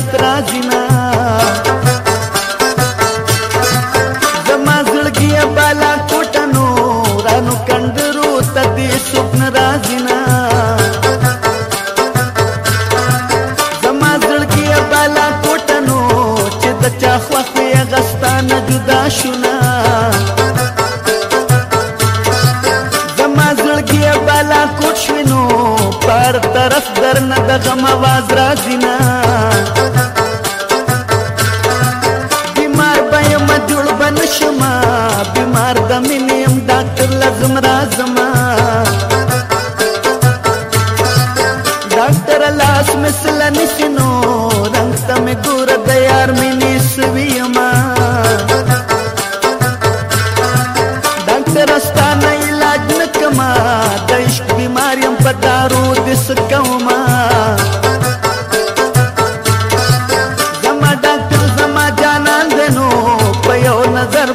زیات رازینا زما زړګي بالا کوټنو رانو کندرو تدې سپن رازینا زما زړګي بالا کوټنو چې د چا خوخه غستان جدا شونه بالا کوټ شوینو پر طرف درنه د غم आवाज راځي نه لاس مثل نسینو رنگ تم ګور د یار مې نسوي ما دنګ ترستا نه علاج نکما د عشق بیماریم په دارو د سکوما زما ډاکټر زما جانان دنو په یو نظر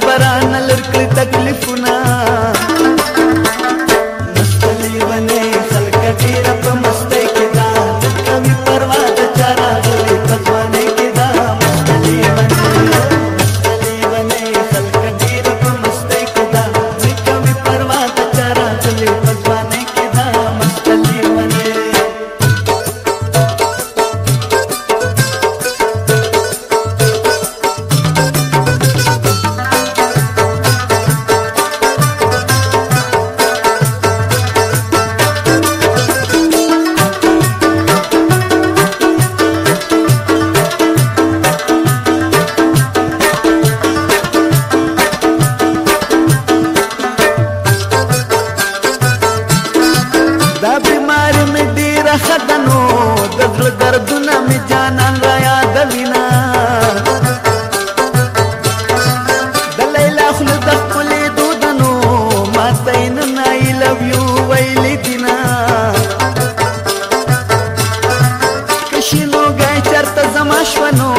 درته زما شونو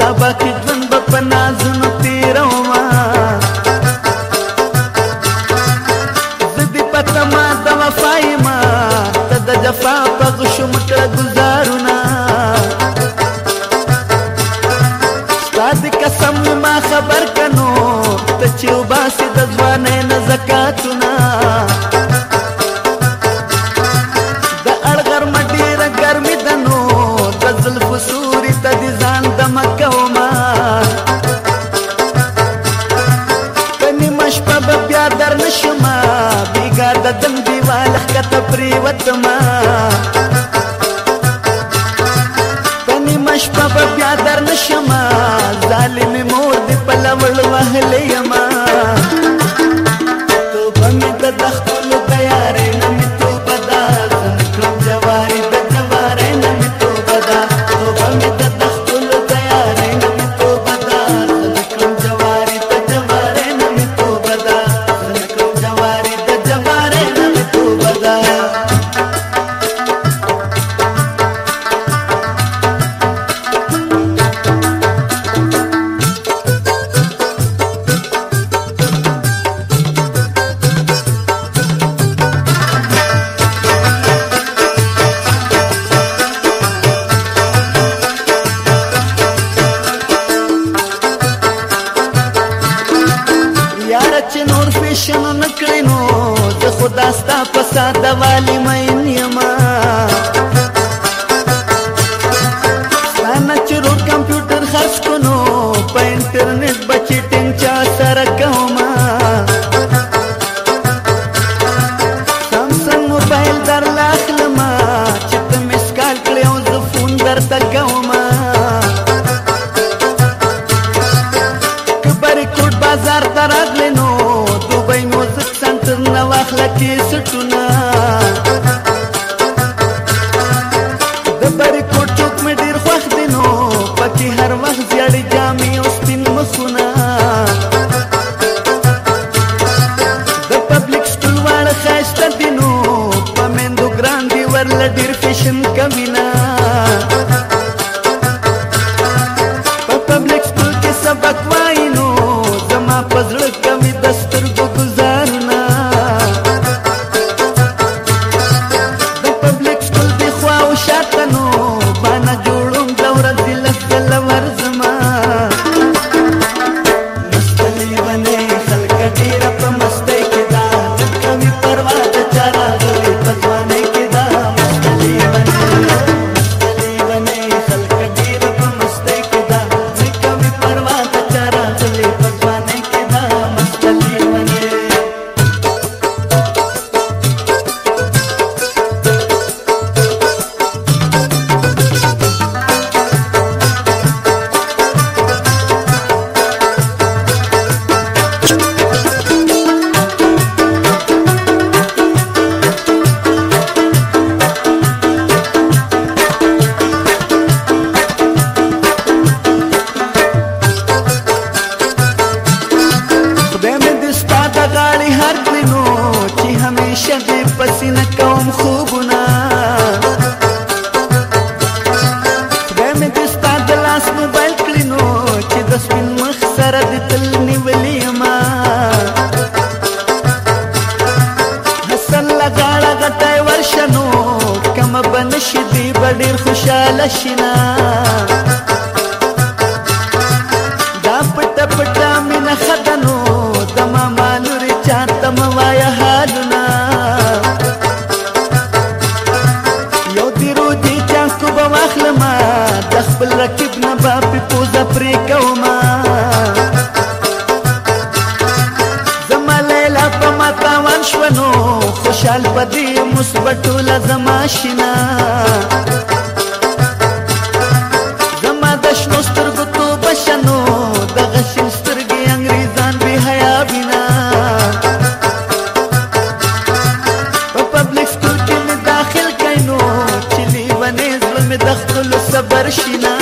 یاره چې نور فیشن نکړې نو زه خو دا ستا په ساده والي مین یما ستانه چې روټ کمپیوټر خرڅ کو نو په انټرنیټ ورل ډیر فیشن کمینا شنو کم بنش دی بډیر خوشاله شینا بټوله زما شینا زما د شنو سترګو تو بشنو د غشن سترګې انګريزان به حیا بنا په پبلک سکول کې مې داخل کینو چې لیوانې زړه مې د خپل صبر شینا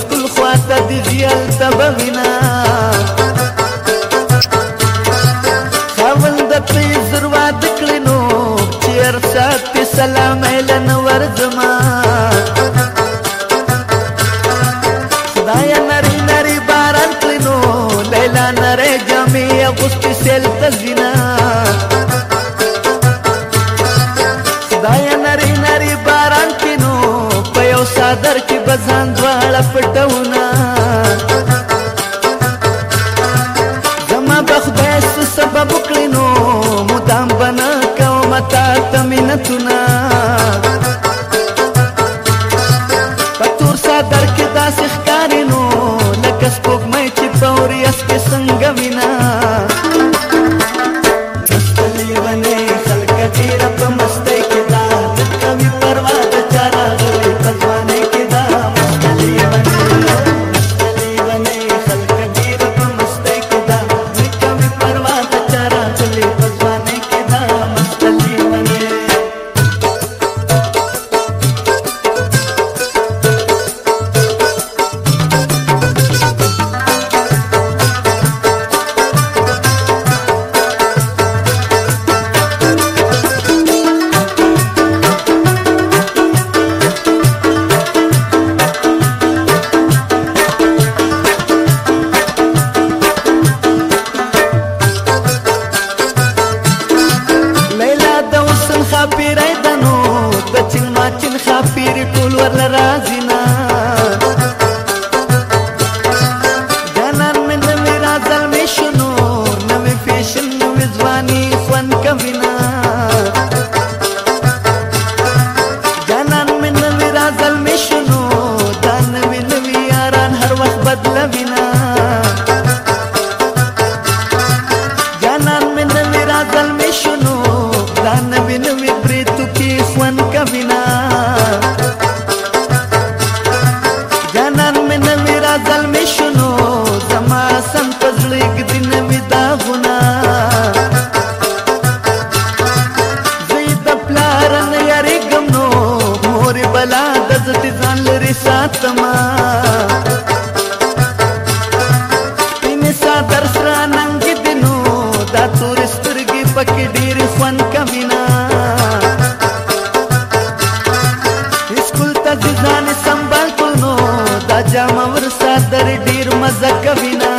سخکل خواته دی جیل تبوینا خاوند پی زروا دکلینو چیر ساتی سلام ایلن ورزما خدایا نری نری باران کلینو لیلا نری جمعی غستی سیل تزینا خدایا صدر کې بزان دواړه پټونه زما بخدای څه سبب کړی نو مدام بنا کوم تا ته منتونه پتور صدر کې داسې ښکارې نو لکه سپوږمۍ چې په وریځ کې څنګه وینه calmation. جام ور ساتر ډیر مزه کوي نه